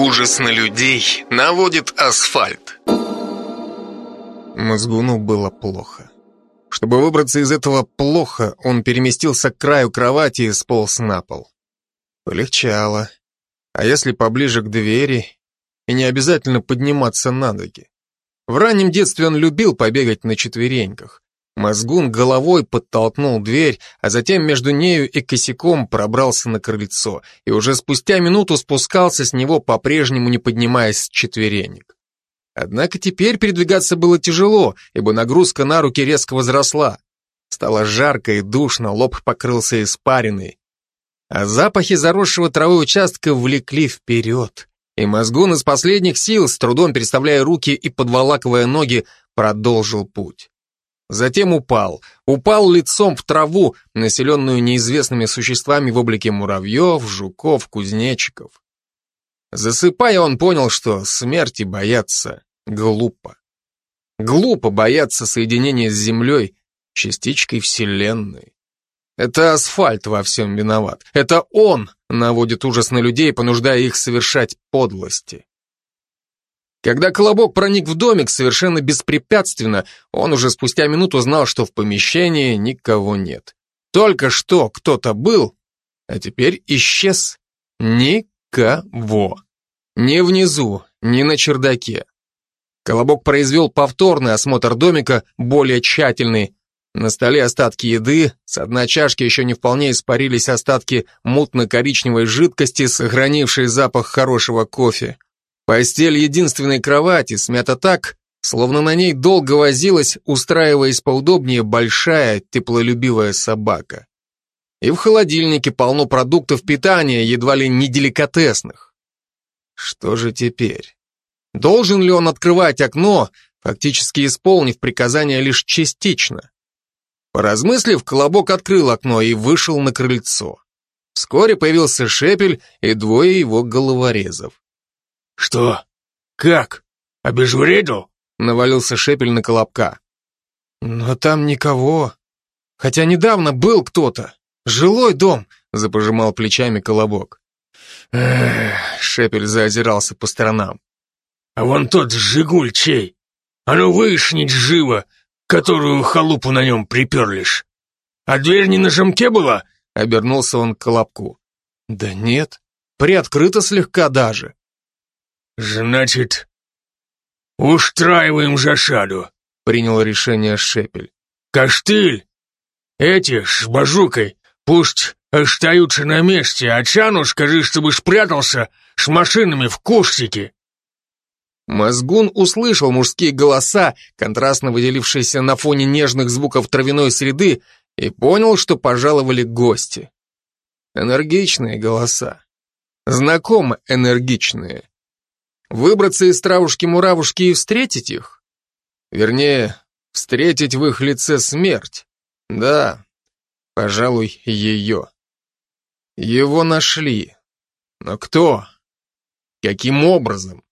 Ужас на людей наводит асфальт. Мозгуну было плохо. Чтобы выбраться из этого плохо, он переместился к краю кровати и сполз на пол. Полегчало. А если поближе к двери, и не обязательно подниматься на ноги. В раннем детстве он любил побегать на четвереньках. Мозгун головой подтолкнул дверь, а затем между нею и косяком пробрался на крыльцо и уже спустя минуту спускался с него, по-прежнему не поднимаясь с четверенек. Однако теперь передвигаться было тяжело, ибо нагрузка на руки резко возросла. Стало жарко и душно, лоб покрылся испариной. А запахи заросшего травы участка влекли вперед. И мозгун из последних сил, с трудом переставляя руки и подволакивая ноги, продолжил путь. Затем упал. Упал лицом в траву, населенную неизвестными существами в облике муравьев, жуков, кузнечиков. Засыпая, он понял, что смерти бояться глупо. Глупо бояться соединения с Землей, частичкой Вселенной. Это асфальт во всем виноват. Это он наводит ужас на людей, понуждая их совершать подлости. Когда Колобок проник в домик совершенно беспрепятственно, он уже спустя минуту знал, что в помещении никого нет. Только что кто-то был, а теперь исчез. Никого. Ни внизу, ни на чердаке. Колобок произвел повторный осмотр домика, более тщательный. На столе остатки еды, с дна чашки еще не вполне испарились остатки мутно-коричневой жидкости, сохранившей запах хорошего кофе. Постель единственной кровати смята так, словно на ней долго возилась, устраиваясь поудобнее, большая, теплолюбивая собака. И в холодильнике полно продуктов питания, едва ли не деликатесных. Что же теперь? Должен ли он открывать окно, фактически исполнив приказание лишь частично? Поразмыслив, Колобок открыл окно и вышел на крыльцо. Вскоре появился Шепель и двое его головорезов. «Что? Как? Обезвредил?» Навалился Шепель на Колобка. «Но там никого. Хотя недавно был кто-то. Жилой дом», запожимал плечами Колобок. Эх, Шепель заозирался по сторонам. «А вон тот Жигуль чей? А ну выяснить живо, которую халупу на нем приперлишь. А дверь не на замке была?» Обернулся он к Колобку. «Да нет, приоткрыта слегка даже». «Значит, устраиваем жасаду», — принял решение Шепель. «Костыль, эти с базукой пусть остаются на месте, а Чану скажи, чтобы спрятался с машинами в кустике». Мозгун услышал мужские голоса, контрастно выделившиеся на фоне нежных звуков травяной среды, и понял, что пожаловали гости. Энергичные голоса. Знакомо энергичные. Выбраться из травушки-муравушки и встретить их? Вернее, встретить в их лице смерть. Да, пожалуй, ее. Его нашли. Но кто? Каким образом?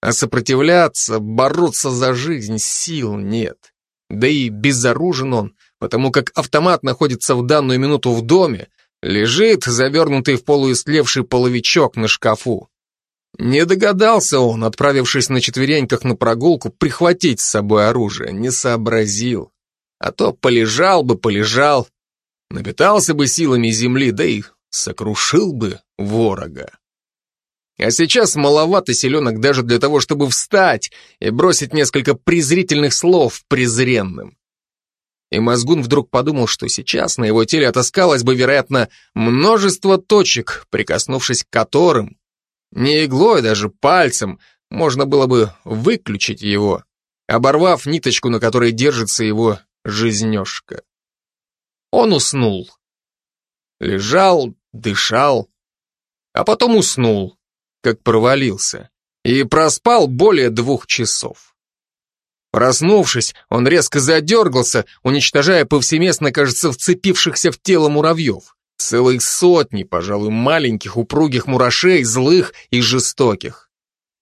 А сопротивляться, бороться за жизнь сил нет. Да и безоружен он, потому как автомат находится в данную минуту в доме, лежит завернутый в полуистлевший половичок на шкафу. Не догадался он, отправившись на четвереньках на прогулку, прихватить с собой оружие, не сообразил. А то полежал бы, полежал, напитался бы силами земли, да и сокрушил бы ворога. А сейчас маловато селенок даже для того, чтобы встать и бросить несколько презрительных слов презренным. И Мозгун вдруг подумал, что сейчас на его теле отыскалось бы, вероятно, множество точек, прикоснувшись к которым не иглой, даже пальцем можно было бы выключить его, оборвав ниточку, на которой держится его жизнешка. Он уснул. Лежал, дышал, а потом уснул, как провалился, и проспал более двух часов. Проснувшись, он резко задергался, уничтожая повсеместно, кажется, вцепившихся в тело муравьев. Целые сотни, пожалуй, маленьких упругих мурашей, злых и жестоких.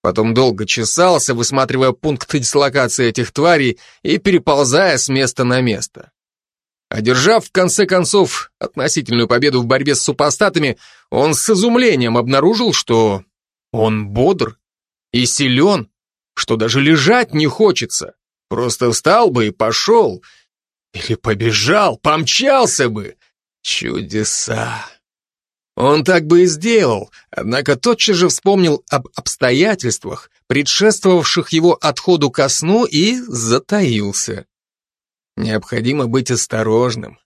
Потом долго чесался, высматривая пункт дислокации этих тварей и переползая с места на место. Одержав, в конце концов, относительную победу в борьбе с супостатами, он с изумлением обнаружил, что Он бодр и силен, что даже лежать не хочется. Просто встал бы и пошел. Или побежал, помчался бы. Чудеса. Он так бы и сделал, однако тотчас же вспомнил об обстоятельствах, предшествовавших его отходу ко сну, и затаился. Необходимо быть осторожным.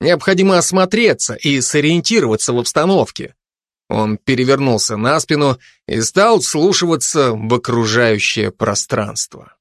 Необходимо осмотреться и сориентироваться в обстановке. Он перевернулся на спину и стал вслушиваться в окружающее пространство.